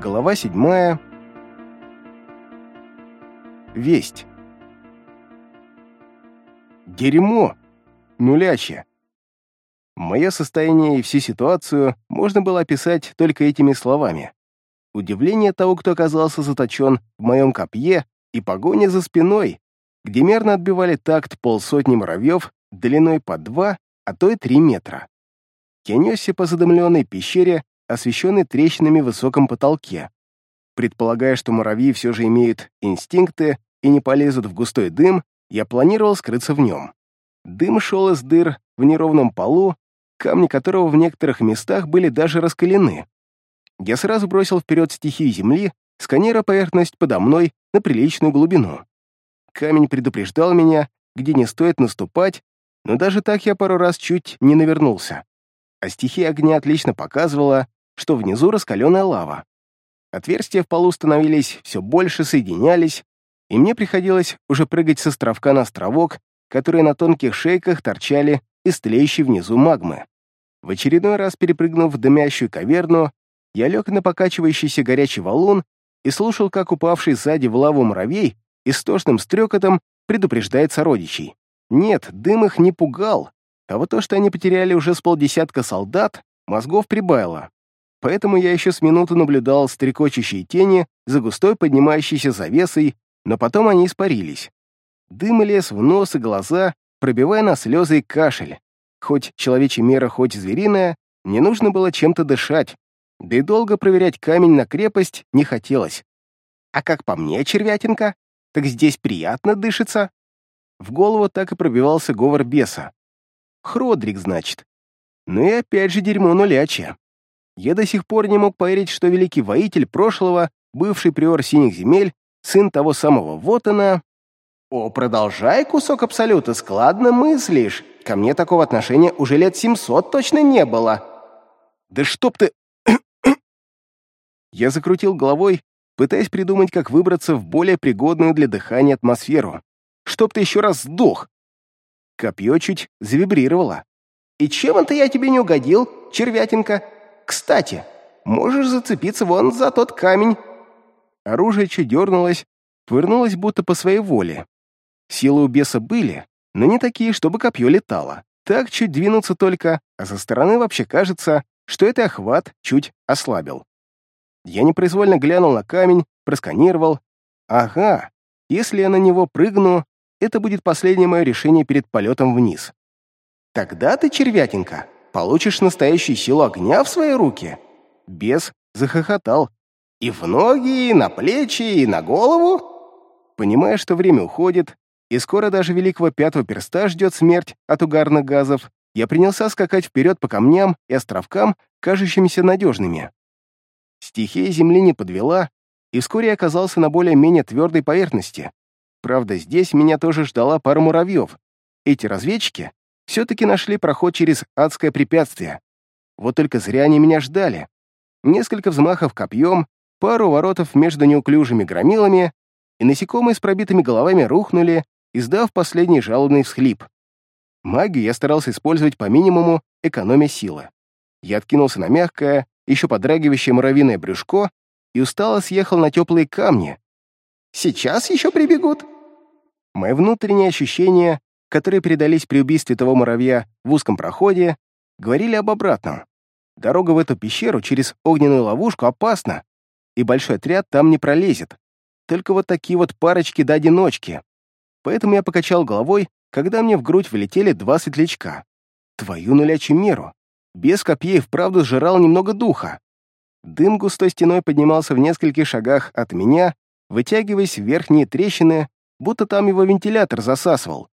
Глава седьмая. Весть. Дерьмо! Нулячье. Мое состояние и всю ситуацию можно было описать только этими словами. Удивление того, кто оказался заточен в моем копье, и погоня за спиной, где мерно отбивали такт полсотни муравьев длиной по два, а то и три метра. Я несся по задымленной пещере, освещенной трещинами в высоком потолке. Предполагая, что муравьи все же имеют инстинкты и не полезут в густой дым, я планировал скрыться в нем. Дым шел из дыр в неровном полу, камни которого в некоторых местах были даже раскалены. Я сразу бросил вперед стихию земли, сканируя поверхность подо мной на приличную глубину. Камень предупреждал меня, где не стоит наступать, но даже так я пару раз чуть не навернулся. А стихия огня отлично показывала, что внизу раскаленная лава. Отверстия в полу становились все больше, соединялись, и мне приходилось уже прыгать с островка на островок, которые на тонких шейках торчали из тлеющей внизу магмы. В очередной раз перепрыгнув в дымящую каверну, я лег на покачивающийся горячий валун и слушал, как упавший сзади в лаву муравей истошным стрекотом предупреждает сородичей. Нет, дым их не пугал, а вот то, что они потеряли уже с полдесятка солдат, мозгов прибавило. Поэтому я еще с минуту наблюдал стрекочущие тени за густой поднимающейся завесой, но потом они испарились. Дым лез в нос и глаза, пробивая на слезы и кашель. Хоть человечья мера, хоть звериная, не нужно было чем-то дышать, да и долго проверять камень на крепость не хотелось. А как по мне, червятинка, так здесь приятно дышится. В голову так и пробивался говор беса. Хродрик, значит. Ну и опять же дерьмо нулячье. Я до сих пор не мог поверить, что великий воитель прошлого, бывший приор синих земель, сын того самого Вотана... О, продолжай, кусок абсолюта, складно мыслишь. Ко мне такого отношения уже лет семьсот точно не было. Да чтоб ты... Я закрутил головой, пытаясь придумать, как выбраться в более пригодную для дыхания атмосферу. Чтоб ты еще раз сдох. Копье чуть завибрировало. «И чем это я тебе не угодил, червятинка? Кстати, можешь зацепиться вон за тот камень». Оружие чуть дернулось, повернулось будто по своей воле. Силы у беса были, но не такие, чтобы копье летало. Так чуть двинуться только, а со стороны вообще кажется, что это охват чуть ослабил. Я непроизвольно глянул на камень, просканировал. Ага, если я на него прыгну, это будет последнее мое решение перед полетом вниз. Тогда ты, червятинка, получишь настоящую силу огня в свои руки. Бес захохотал. И в ноги, и на плечи, и на голову. Понимая, что время уходит, и скоро даже великого пятого перста ждет смерть от угарных газов, я принялся скакать вперед по камням и островкам, кажущимися надежными. Стихия земли не подвела, и вскоре я оказался на более-менее твердой поверхности. Правда, здесь меня тоже ждала пара муравьев. Эти разведчики все-таки нашли проход через адское препятствие. Вот только зря они меня ждали. Несколько взмахов копьем, пару воротов между неуклюжими громилами, и насекомые с пробитыми головами рухнули, издав последний жалобный всхлип. Магию я старался использовать по минимуму, экономя силы. Я откинулся на мягкое, еще подрагивающее муравьиное брюшко и устало съехал на теплые камни. «Сейчас еще прибегут?» Мои внутренние ощущения, которые передались при убийстве того муравья в узком проходе, говорили об обратном. Дорога в эту пещеру через огненную ловушку опасна, и большой отряд там не пролезет. Только вот такие вот парочки да одиночки. Поэтому я покачал головой, когда мне в грудь влетели два светлячка. Твою нулячью меру. Без копьей вправду сжирал немного духа. Дым густой стеной поднимался в нескольких шагах от меня, вытягиваясь в верхние трещины, будто там его вентилятор засасывал.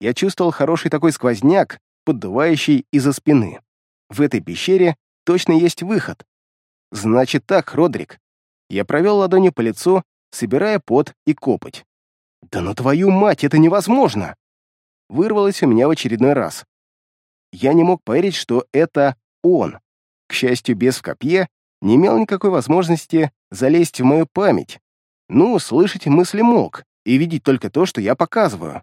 Я чувствовал хороший такой сквозняк, поддувающий из-за спины. В этой пещере точно есть выход. Значит так, Родрик. Я провел ладонью по лицу, собирая пот и копоть. «Да ну твою мать, это невозможно!» Вырвалось у меня в очередной раз. Я не мог поверить, что это он. К счастью, без в копье не имел никакой возможности залезть в мою память. Ну, слышать мысли мог и видеть только то, что я показываю.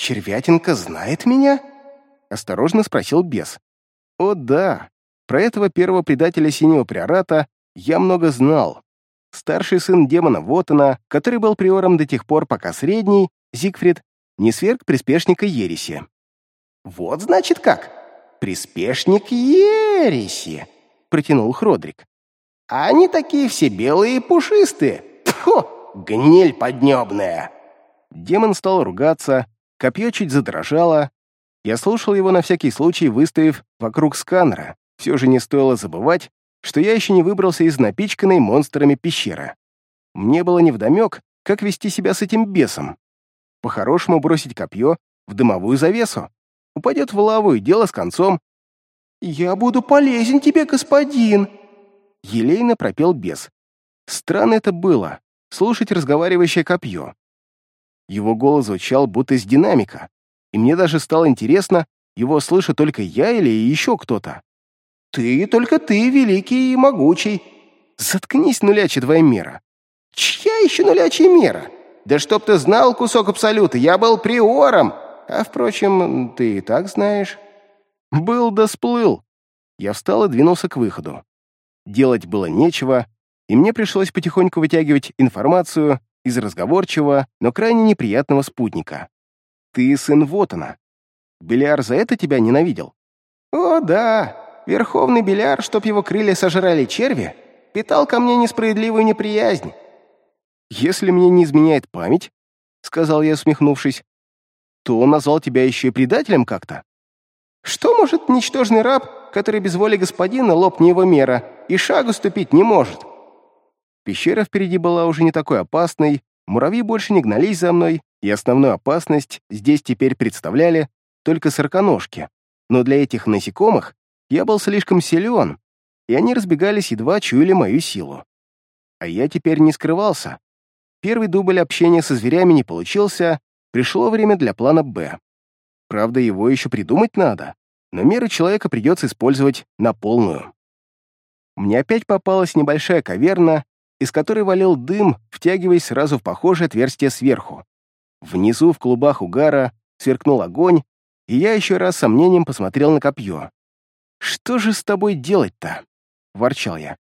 «Червятинка знает меня?» — осторожно спросил бес. «О да, про этого первого предателя синего приората Я много знал. Старший сын демона Вотана, который был приором до тех пор, пока средний, Зигфрид, не сверг приспешника ереси. «Вот, значит, как? Приспешник ереси!» — протянул Хродрик. «А они такие все белые и пушистые! Фу, гниль поднебная!» Демон стал ругаться, копье чуть задрожало. Я слушал его на всякий случай, выставив вокруг сканера. Все же не стоило забывать, что я еще не выбрался из напичканной монстрами пещеры. Мне было невдомек, как вести себя с этим бесом. По-хорошему бросить копье в дымовую завесу. Упадет в лаву и дело с концом. «Я буду полезен тебе, господин!» Елейно пропел бес. Странно это было, слушать разговаривающее копье. Его голос звучал будто из динамика, и мне даже стало интересно, его слышу только я или еще кто-то. «Ты, только ты, великий и могучий!» «Заткнись, нулячья твоя мера!» «Чья еще нулячья мера? Да чтоб ты знал, кусок абсолюта, я был приором! А, впрочем, ты и так знаешь». «Был да сплыл!» Я встал и двинулся к выходу. Делать было нечего, и мне пришлось потихоньку вытягивать информацию из разговорчивого, но крайне неприятного спутника. «Ты сын Вотана. Беляр за это тебя ненавидел?» «О, да!» Верховный Беляр, чтоб его крылья сожрали черви, питал ко мне несправедливую неприязнь. «Если мне не изменяет память», — сказал я, усмехнувшись, «то он назвал тебя еще и предателем как-то». «Что может ничтожный раб, который без воли господина лопни его мера и шагу ступить не может?» Пещера впереди была уже не такой опасной, муравьи больше не гнались за мной, и основную опасность здесь теперь представляли только сороконожки. Но для этих насекомых я был слишком силен, и они разбегались, едва чуяли мою силу. А я теперь не скрывался. Первый дубль общения со зверями не получился, пришло время для плана «Б». Правда, его еще придумать надо, но меры человека придется использовать на полную. Мне опять попалась небольшая каверна, из которой валил дым, втягиваясь сразу в похожее отверстие сверху. Внизу, в клубах угара, сверкнул огонь, и я еще раз сомнением посмотрел на копье. «Что же с тобой делать-то?» — ворчал я.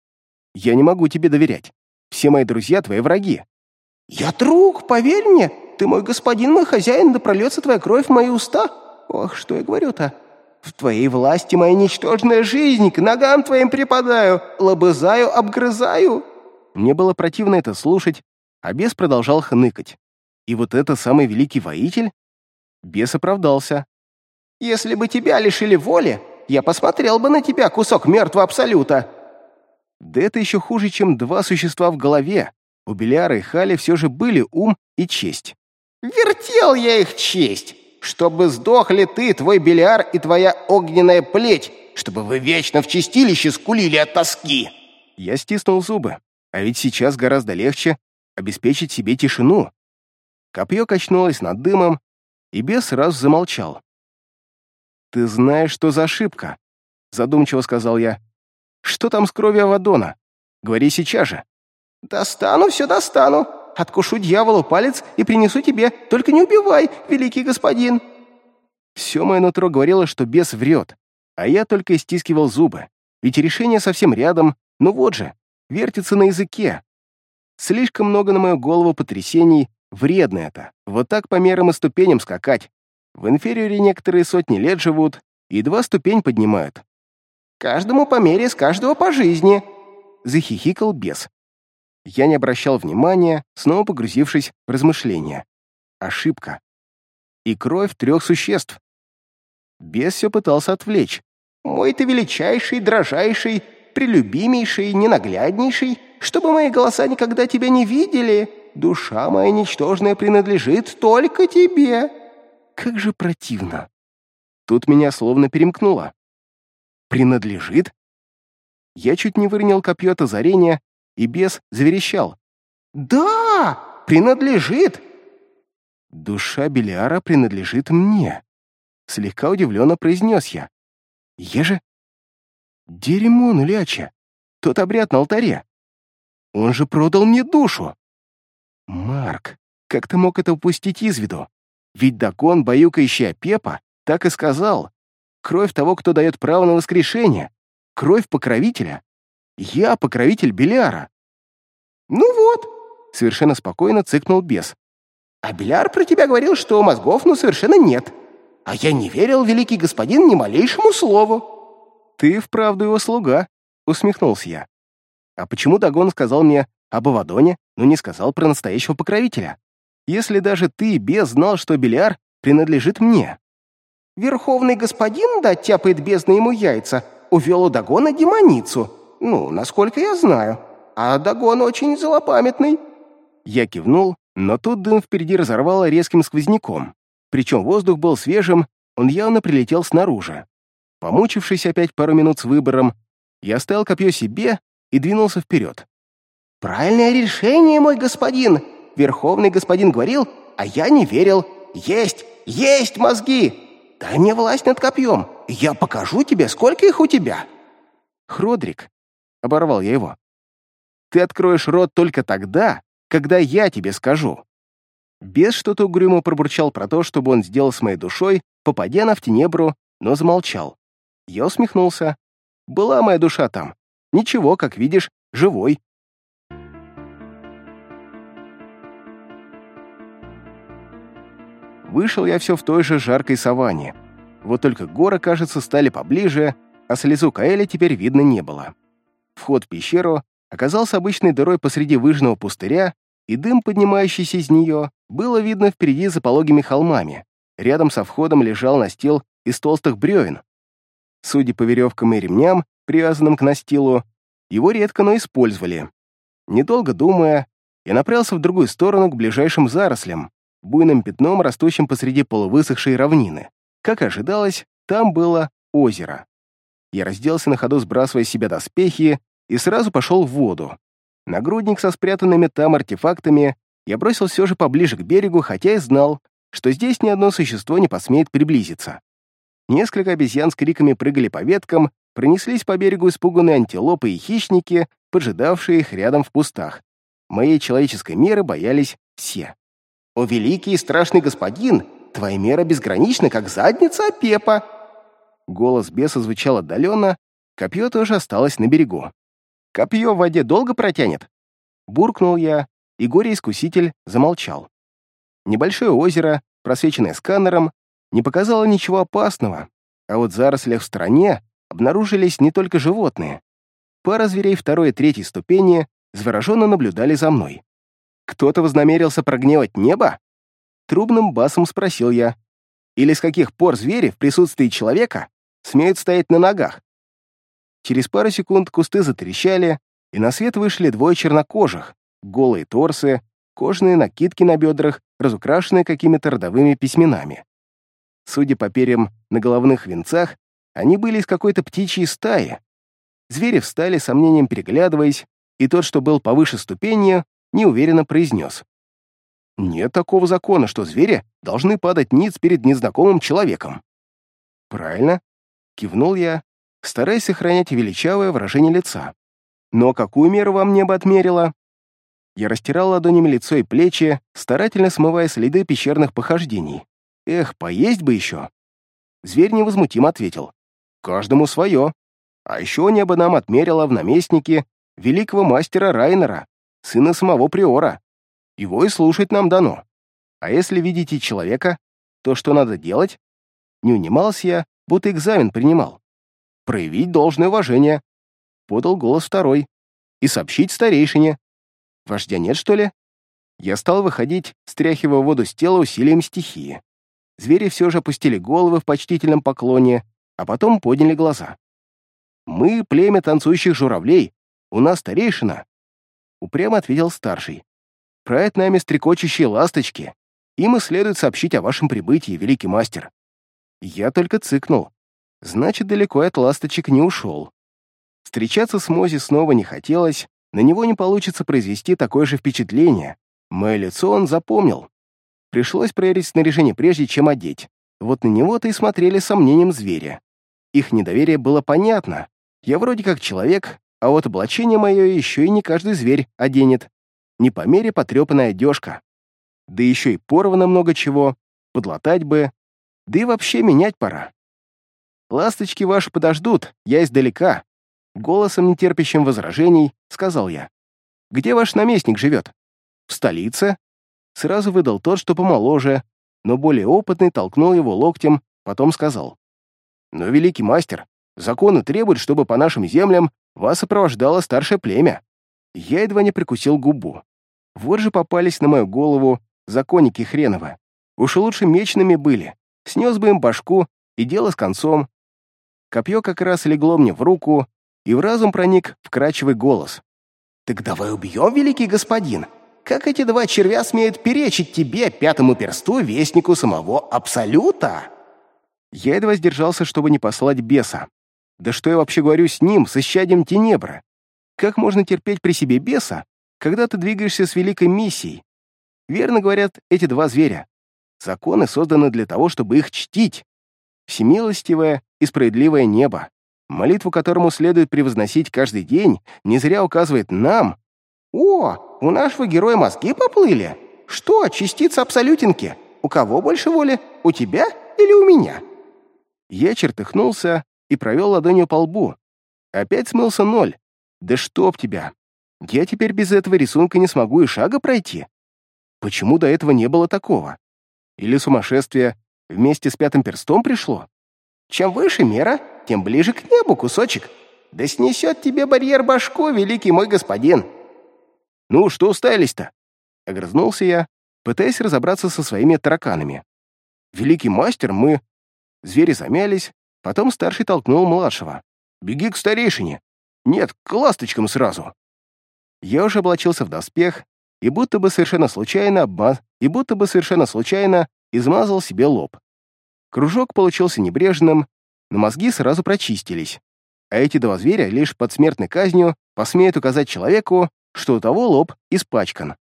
«Я не могу тебе доверять. Все мои друзья — твои враги». «Я друг, поверь мне. Ты мой господин, мой хозяин, да прольется твоя кровь в мои уста. Ох, что я говорю-то. В твоей власти моя ничтожная жизнь, к ногам твоим припадаю, лобызаю, обгрызаю». Мне было противно это слушать, а бес продолжал хныкать. И вот это самый великий воитель? Бес оправдался. «Если бы тебя лишили воли, я посмотрел бы на тебя, кусок мертвого абсолюта!» Да это еще хуже, чем два существа в голове. У Беляра и Хали все же были ум и честь. «Вертел я их честь! Чтобы сдохли ты, твой Беляр и твоя огненная плеть, чтобы вы вечно в чистилище скулили от тоски!» Я стиснул зубы, а ведь сейчас гораздо легче обеспечить себе тишину. Копье качнулось над дымом, и бес сразу замолчал. «Ты знаешь, что за ошибка?» — задумчиво сказал я. «Что там с кровью Авадона? Говори сейчас же». «Достану, все достану. Откушу дьяволу палец и принесу тебе. Только не убивай, великий господин». Все мое нутро говорило, что бес врет, а я только истискивал зубы. Ведь решение совсем рядом, ну вот же, вертится на языке. Слишком много на мою голову потрясений, вредно это. Вот так по мерам и ступеням скакать. В инфериоре некоторые сотни лет живут и два ступень поднимают. «Каждому по мере, с каждого по жизни», — захихикал бес. Я не обращал внимания, снова погрузившись в размышления. Ошибка. И кровь трех существ. Бес все пытался отвлечь. «Мой ты величайший, дрожайший, прелюбимейший, ненагляднейший, чтобы мои голоса никогда тебя не видели. Душа моя ничтожная принадлежит только тебе». Как же противно. Тут меня словно перемкнуло. Принадлежит? Я чуть не выронил копье от озарения, и бес заверещал. «Да, принадлежит!» «Душа Белиара принадлежит мне», — слегка удивленно произнес я. «Я же...» «Дерьмо нуляча! Тот обряд на алтаре! Он же продал мне душу!» «Марк, как ты мог это упустить из виду? Ведь Дакон, баюкающий Пепа, так и сказал. Кровь того, кто дает право на воскрешение. Кровь покровителя. Я покровитель Беляра». «Ну вот», — совершенно спокойно цыкнул бес. «А Беляр про тебя говорил, что мозгов ну совершенно нет. А я не верил, великий господин, ни малейшему слову». «Ты вправду его слуга», — усмехнулся я. «А почему Дагон сказал мне об Авадоне, но не сказал про настоящего покровителя? Если даже ты, бес, знал, что Беляр принадлежит мне?» «Верховный господин, да тяпает бездна ему яйца, увел у Дагона демоницу. Ну, насколько я знаю. А Дагон очень злопамятный». Я кивнул, но тут дым впереди разорвало резким сквозняком. Причем воздух был свежим, он явно прилетел снаружи. Помучившись опять пару минут с выбором, я оставил копье себе и двинулся вперед. «Правильное решение, мой господин! Верховный господин говорил, а я не верил. Есть, есть мозги! Дай мне власть над копьем, я покажу тебе, сколько их у тебя!» «Хродрик», — оборвал я его, — «ты откроешь рот только тогда, когда я тебе скажу». Бес что-то угрюмо пробурчал про то, чтобы он сделал с моей душой, попадя на в тенебру, но замолчал. Я усмехнулся. Была моя душа там. Ничего, как видишь, живой. Вышел я все в той же жаркой саванне. Вот только горы, кажется, стали поближе, а слезу Каэля теперь видно не было. Вход в пещеру оказался обычной дырой посреди выжженного пустыря, и дым, поднимающийся из нее, было видно впереди за пологими холмами. Рядом со входом лежал настил из толстых бревен. Судя по веревкам и ремням, привязанным к настилу, его редко, но использовали. Недолго думая, я направился в другую сторону к ближайшим зарослям, буйным пятном, растущим посреди полувысохшей равнины. Как ожидалось, там было озеро. Я разделся на ходу, сбрасывая с себя доспехи, и сразу пошел в воду. Нагрудник со спрятанными там артефактами я бросил все же поближе к берегу, хотя и знал, что здесь ни одно существо не посмеет приблизиться. Несколько обезьян с криками прыгали по веткам, пронеслись по берегу испуганные антилопы и хищники, поджидавшие их рядом в кустах. Моей человеческой меры боялись все. «О, великий и страшный господин, твоя мера безгранична, как задница Пепа!» Голос беса звучал отдаленно, копье тоже осталось на берегу. «Копье в воде долго протянет?» Буркнул я, и горе-искуситель замолчал. Небольшое озеро, просвеченное сканером, не показало ничего опасного, а вот в зарослях в стороне обнаружились не только животные. Пара зверей второй и третьей ступени завороженно наблюдали за мной. Кто-то вознамерился прогневать небо? Трубным басом спросил я. Или с каких пор звери в присутствии человека смеют стоять на ногах? Через пару секунд кусты затрещали, и на свет вышли двое чернокожих, голые торсы, кожаные накидки на бедрах, разукрашенные какими-то родовыми письменами. Судя по перьям на головных венцах, они были из какой-то птичьей стаи. Звери встали, сомнением переглядываясь, и тот, что был повыше ступени, неуверенно произнес. «Нет такого закона, что звери должны падать ниц перед незнакомым человеком». «Правильно», — кивнул я, стараясь сохранять величавое выражение лица. «Но какую меру вам небо отмерило?» Я растирал ладонями лицо и плечи, старательно смывая следы пещерных похождений. «Эх, поесть бы еще!» Зверь невозмутимо ответил. «Каждому свое. А еще небо нам отмерило в наместнике великого мастера Райнера, сына самого приора. Его и слушать нам дано. А если видите человека, то что надо делать? Не унимался я, будто экзамен принимал. Проявить должное уважение. Подал голос второй. И сообщить старейшине. Вождя нет, что ли? Я стал выходить, стряхивая воду с тела усилием стихии. Звери все же опустили головы в почтительном поклоне, а потом подняли глаза. «Мы — племя танцующих журавлей. У нас старейшина упрямо ответил старший. «Правят нами стрекочущие ласточки. Им и следует сообщить о вашем прибытии, великий мастер». Я только цыкнул. Значит, далеко от ласточек не ушел. Встречаться с Мози снова не хотелось, на него не получится произвести такое же впечатление. Мое лицо он запомнил. Пришлось проверить снаряжение прежде, чем одеть. Вот на него-то и смотрели с сомнением зверя. Их недоверие было понятно. Я вроде как человек, а вот облачение мое еще и не каждый зверь оденет. Не по мере потрепанная одежка. Да еще и порвано много чего, подлатать бы. Да и вообще менять пора. Ласточки ваши подождут, я издалека. Голосом, нетерпящим возражений, сказал я. «Где ваш наместник живет?» «В столице?» Сразу выдал тот, что помоложе, но более опытный толкнул его локтем, потом сказал. «Но, великий мастер, законы требуют, чтобы по нашим землям вас сопровождало старшее племя». Я едва не прикусил губу. Вот же попались на мою голову законники хреновы. Уж лучше мечными были. Снес бы им башку, и дело с концом. Копье как раз легло мне в руку, и в разум проник вкрачивый голос. «Так давай убьем, великий господин! Как эти два червя смеют перечить тебе, пятому персту, вестнику самого Абсолюта?» Я едва сдержался, чтобы не послать беса. Да что я вообще говорю с ним, с исчадием Тенебра? Как можно терпеть при себе беса, когда ты двигаешься с великой миссией? Верно говорят эти два зверя. Законы созданы для того, чтобы их чтить. Всемилостивое и справедливое небо, молитву которому следует превозносить каждый день, не зря указывает нам. «О, у нашего героя мозги поплыли! Что, частица абсолютинки? У кого больше воли, у тебя или у меня?» Я чертыхнулся и провел ладонью по лбу. Опять смылся ноль. Да чтоб тебя! Я теперь без этого рисунка не смогу и шага пройти. Почему до этого не было такого? Или сумасшествие вместе с пятым перстом пришло? Чем выше мера, тем ближе к небу кусочек. Да снесет тебе барьер башку, великий мой господин. Ну, что уставились-то? Огрызнулся я, пытаясь разобраться со своими тараканами. Великий мастер, мы... Звери замялись, потом старший толкнул младшего. «Беги к старейшине!» «Нет, к ласточкам сразу!» Я уже облачился в доспех и будто бы совершенно случайно обмаз... и будто бы совершенно случайно измазал себе лоб. Кружок получился небрежным, но мозги сразу прочистились. А эти два зверя лишь под смертной казнью посмеют указать человеку, что у того лоб испачкан.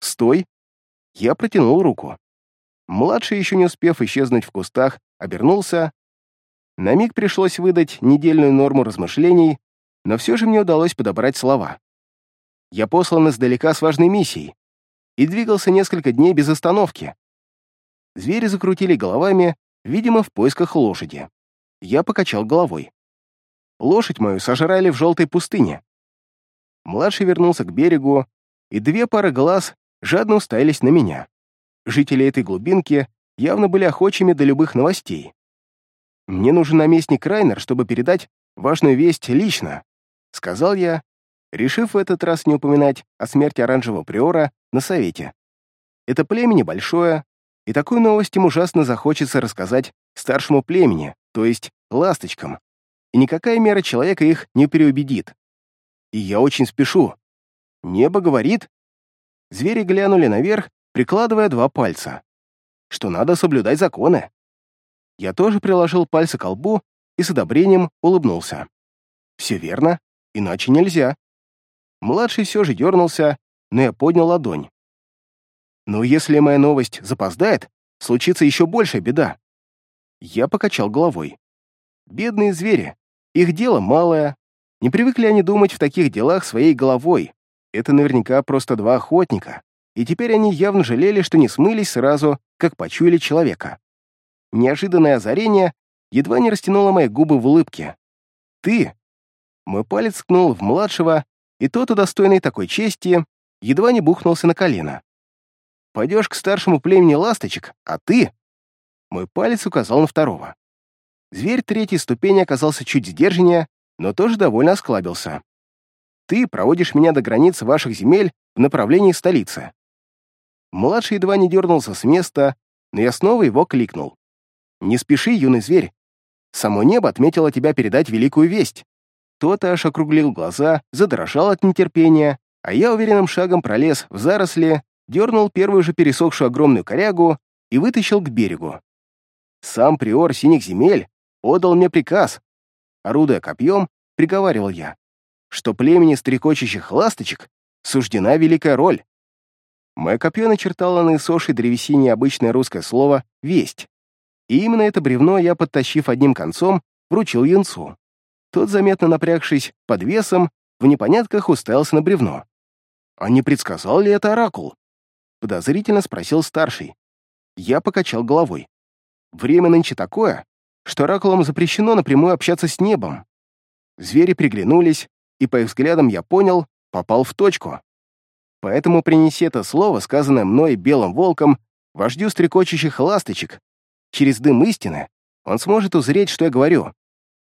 «Стой!» Я протянул руку. Младший, еще не успев исчезнуть в кустах, обернулся. На миг пришлось выдать недельную норму размышлений, но все же мне удалось подобрать слова. Я послан издалека с важной миссией и двигался несколько дней без остановки. Звери закрутили головами, видимо, в поисках лошади. Я покачал головой. Лошадь мою сожрали в желтой пустыне. Младший вернулся к берегу, и две пары глаз жадно уставились на меня. Жители этой глубинки явно были охочими до любых новостей. «Мне нужен наместник Райнер, чтобы передать важную весть лично», — сказал я, решив в этот раз не упоминать о смерти оранжевого приора на совете. Это племя небольшое, и такую новость им ужасно захочется рассказать старшему племени, то есть ласточкам, и никакая мера человека их не переубедит. И я очень спешу. Небо говорит. Звери глянули наверх, прикладывая два пальца, что надо соблюдать законы. Я тоже приложил пальцы к лбу и с одобрением улыбнулся. Все верно, иначе нельзя. Младший все же дернулся, но я поднял ладонь. Но если моя новость запоздает, случится еще большая беда. Я покачал головой. Бедные звери. Их дело малое, не привыкли они думать в таких делах своей головой. Это наверняка просто два охотника. И теперь они явно жалели, что не смылись сразу, как почуяли человека. Неожиданное озарение едва не растянуло мои губы в улыбке. «Ты!» Мой палец ткнул в младшего, и тот, удостойный такой чести, едва не бухнулся на колено. «Пойдешь к старшему племени ласточек, а ты...» Мой палец указал на второго. Зверь третьей ступени оказался чуть сдержаннее, но тоже довольно осклабился. «Ты проводишь меня до границы ваших земель в направлении столицы». Младший едва не дернулся с места, но я снова его кликнул. «Не спеши, юный зверь. Само небо отметило тебя передать великую весть». Тот аж округлил глаза, задрожал от нетерпения, а я уверенным шагом пролез в заросли, дернул первую же пересохшую огромную корягу и вытащил к берегу. Сам приор синих земель отдал мне приказ орудуя копьем, приговаривал я, что племени стрекочущих ласточек суждена великая роль. Мое копье начертало на иссохшей древесине обычное русское слово «весть». И именно это бревно я, подтащив одним концом, вручил юнцу. Тот, заметно напрягшись под весом, в непонятках уставился на бревно. «А не предсказал ли это оракул?» Подозрительно спросил старший. Я покачал головой. «Время нынче такое, что оракулам запрещено напрямую общаться с небом. Звери приглянулись, и по их взглядам я понял, попал в точку. Поэтому принеси это слово, сказанное мной белым волком, вождю стрекочущих ласточек. Через дым истины он сможет узреть, что я говорю.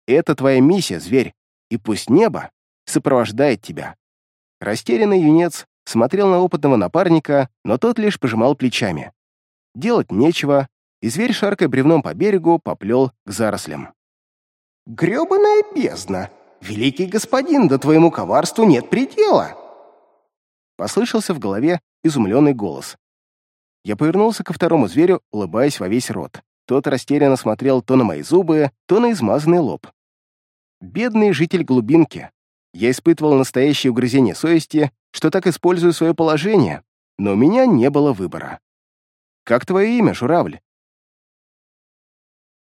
Это твоя миссия, зверь, и пусть небо сопровождает тебя. Растерянный юнец смотрел на опытного напарника, но тот лишь пожимал плечами. Делать нечего, и зверь, шаркая бревном по берегу, поплел к зарослям. «Грёбаная бездна! Великий господин, да твоему коварству нет предела!» Послышался в голове изумленный голос. Я повернулся ко второму зверю, улыбаясь во весь рот. Тот растерянно смотрел то на мои зубы, то на измазанный лоб. Бедный житель глубинки. Я испытывал настоящее угрызение совести, что так использую свое положение, но у меня не было выбора. «Как твое имя, журавль?»